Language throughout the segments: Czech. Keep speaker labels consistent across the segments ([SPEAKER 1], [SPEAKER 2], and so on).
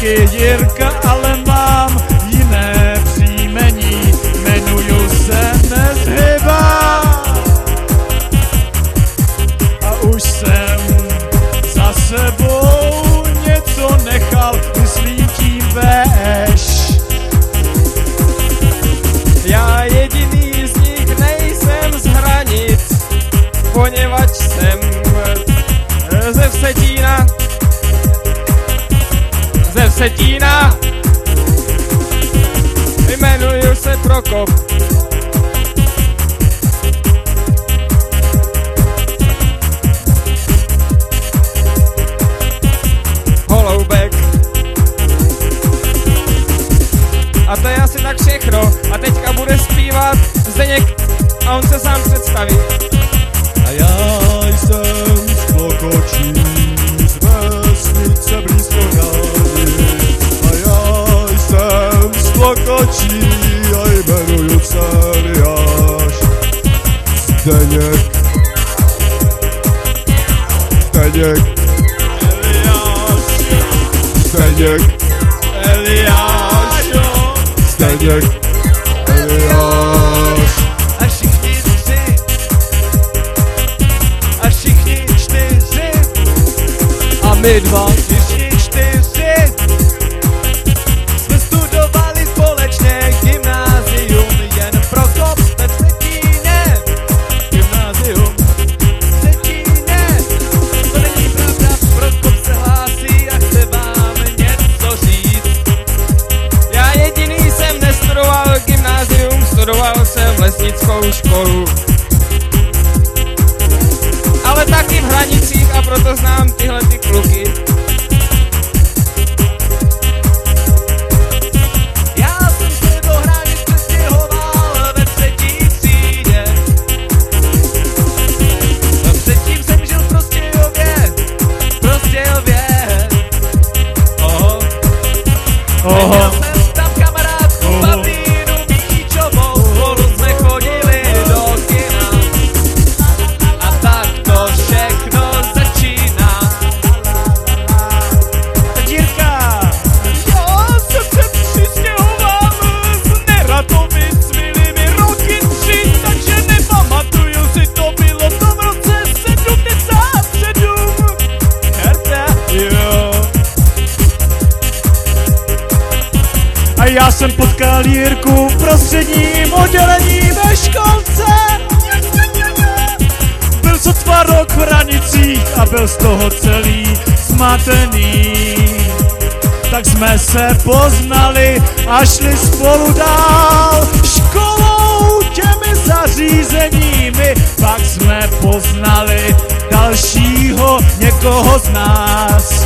[SPEAKER 1] que yerca a
[SPEAKER 2] la Europe. Holoubek. A to je asi tak všechno. A teďka bude zpívat Zdeněk a on se sám představí.
[SPEAKER 1] A já jsem z Klokočí, z vesnice blízko Gány. A já jsem z Klokočí,
[SPEAKER 2] Dönük Dönük Dönük Dönük Dönük Aşık Aşık Aşık Ahmet var Aşk jsem
[SPEAKER 1] potkal Jirku v prostředním oddělení ve školce. Byl sotva rok v ranicích a byl z toho celý smatený. Tak jsme se poznali a šli spolu dál školou těmi zařízeními. Pak jsme poznali dalšího někoho z nás.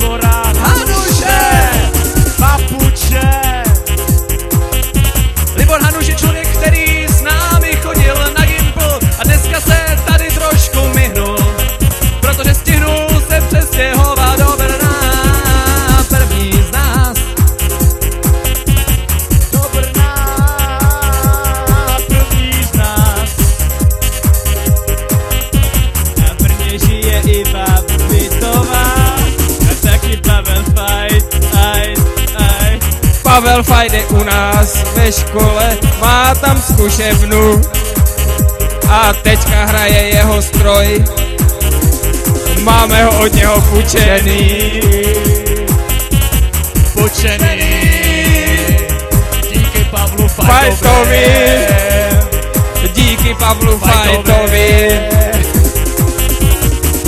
[SPEAKER 3] borrar.
[SPEAKER 2] Pavel Fajde u nás ve škole, má tam zkušebnu a teďka hraje jeho stroj. Máme ho od něho půjčený.
[SPEAKER 3] Počený. Díky Pavlu
[SPEAKER 2] Fajtovi.
[SPEAKER 3] Fajtovi.
[SPEAKER 2] Díky Pavlu
[SPEAKER 3] Fajtovi.
[SPEAKER 2] Fajtovi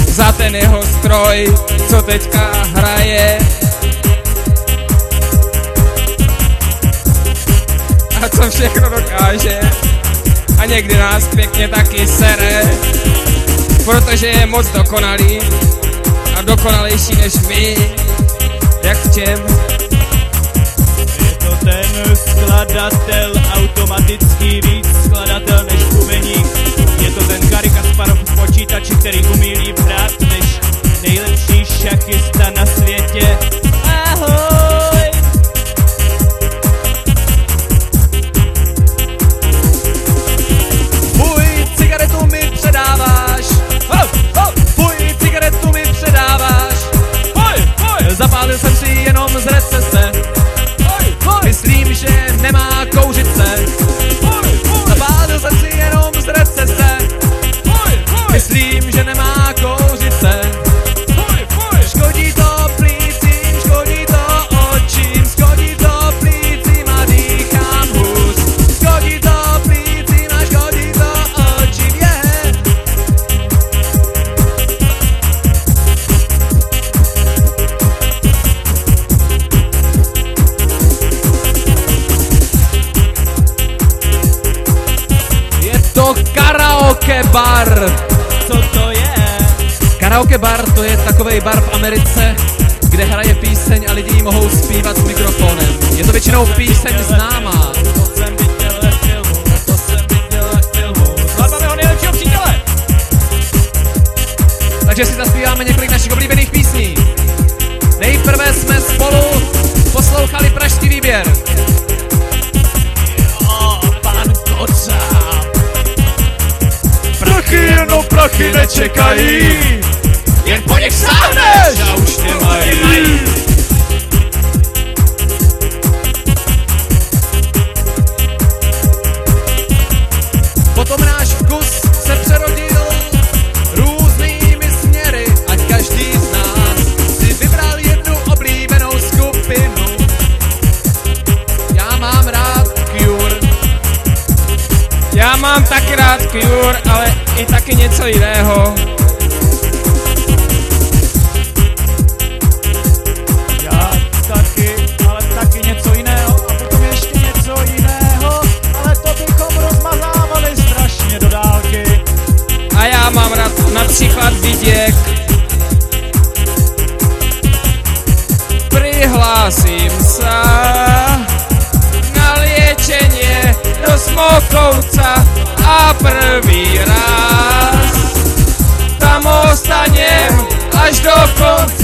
[SPEAKER 2] za ten jeho stroj, co teďka hraje. A co všechno dokáže. A někdy nás pěkně taky sere, protože je moc dokonalý a dokonalejší než my. Jak v čem?
[SPEAKER 3] Je to ten skladatel, automatický víc skladatel než bubeník. Je to ten Gary Kasparov v počítači, který umí líp
[SPEAKER 2] to karaoke bar.
[SPEAKER 3] Co to je?
[SPEAKER 2] Karaoke bar to je takový bar v Americe, kde hraje píseň a lidi ji mohou zpívat s mikrofonem. Je to většinou píseň známá. Takže si zaspíváme několik našich oblíbených písní. Nejprve jsme spolu poslouchali pražský výběr.
[SPEAKER 1] Jenom prachy nečekají,
[SPEAKER 3] Jen po nich sáhneš a už nemají.
[SPEAKER 2] Potom Já mám taky rád Cure, ale i taky něco jiného.
[SPEAKER 1] Já taky, ale taky něco jiného a potom ještě něco jiného, ale to bychom rozmazávali strašně do dálky.
[SPEAKER 2] A já mám rád například viděk. Prihlásím se do Smokovca a prvý raz tam ostanem až do konca.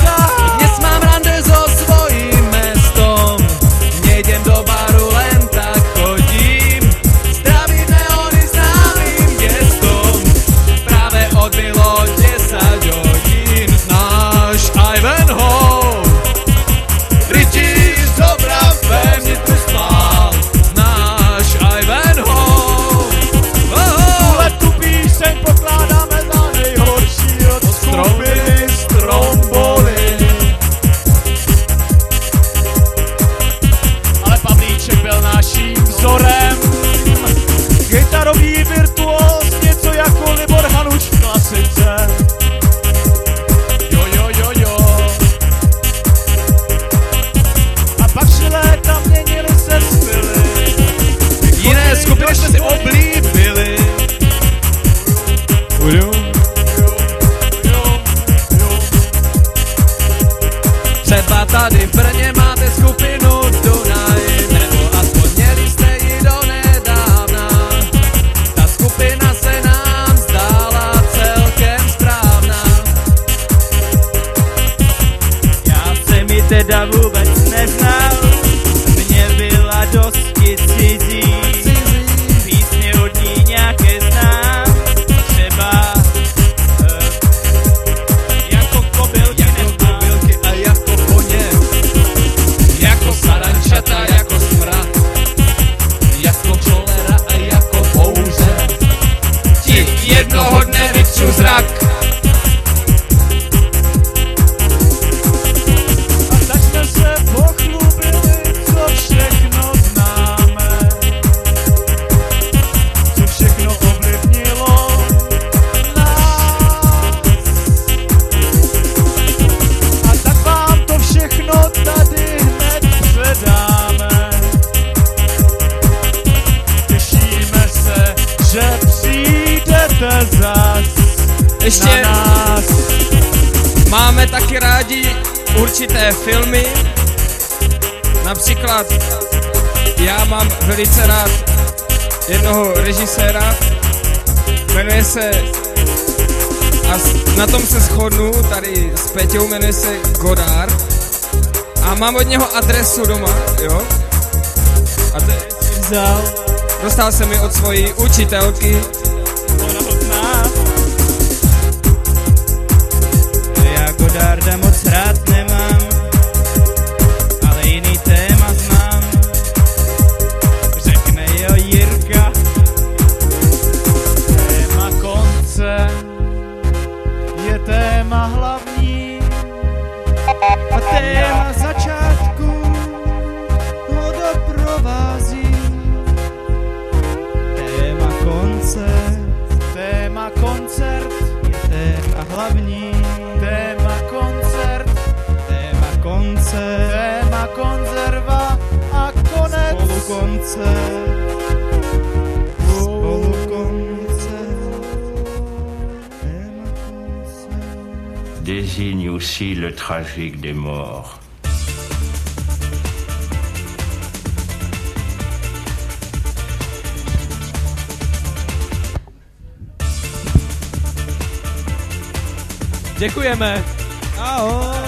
[SPEAKER 3] Teda vůbec neznal, mě byla dosti
[SPEAKER 4] určité filmy. Například já mám velice rád jednoho režiséra, jmenuje se a na tom se shodnu tady s Peťou, jmenuje se Godard a mám od něho adresu doma, jo? A to je, dostal se mi od svojí učitelky,
[SPEAKER 3] ona Godarda moc rád nemám, ale jiný téma znám. Řekne jo Jirka, téma konce je téma hlavní a téma začátku ho doprovází. Téma koncert, téma koncert je téma hlavní. Spolu koncert, spolu koncert, téma koncert.
[SPEAKER 5] désigne aussi le trafic des morts.
[SPEAKER 2] Děkujeme.
[SPEAKER 3] Ahoj!